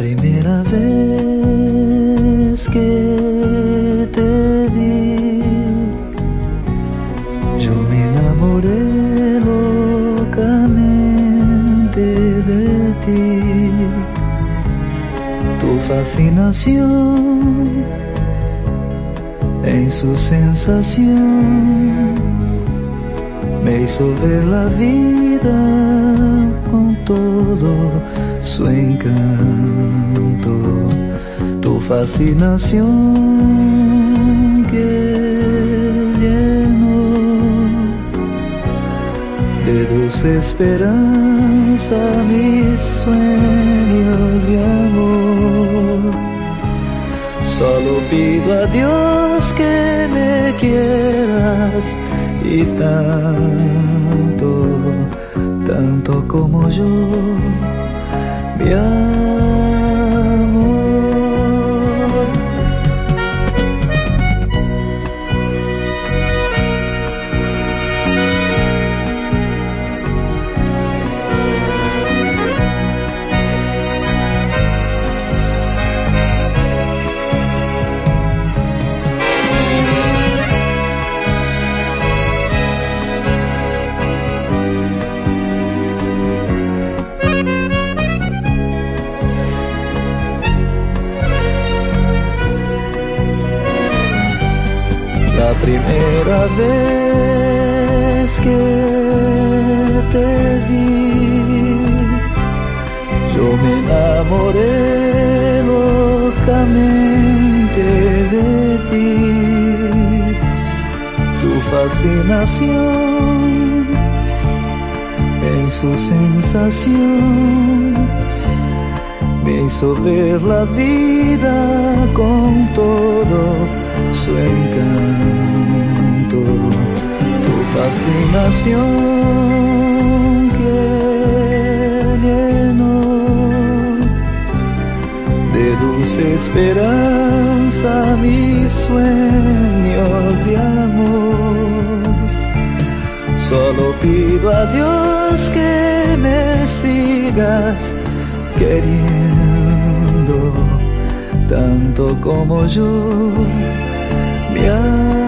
Primera vez que te vi, yo me enamoré locamente de ti. Tu fascinación en su sensación me hizo ver la vida su encanto, tu fascinación que llenó de dulce esperanza mis sueños de amor. Solo pido a Dios que me quieras y tanto, tanto como yo mi primera vez que te vi, yo me enamoré locamente de ti. Tu fascinación en su sensación me hizo ver la vida fascinación que de dulce esperanza mis sueños de amor. Solo pido a Dios que me sigas queriendo tanto como yo mi amor.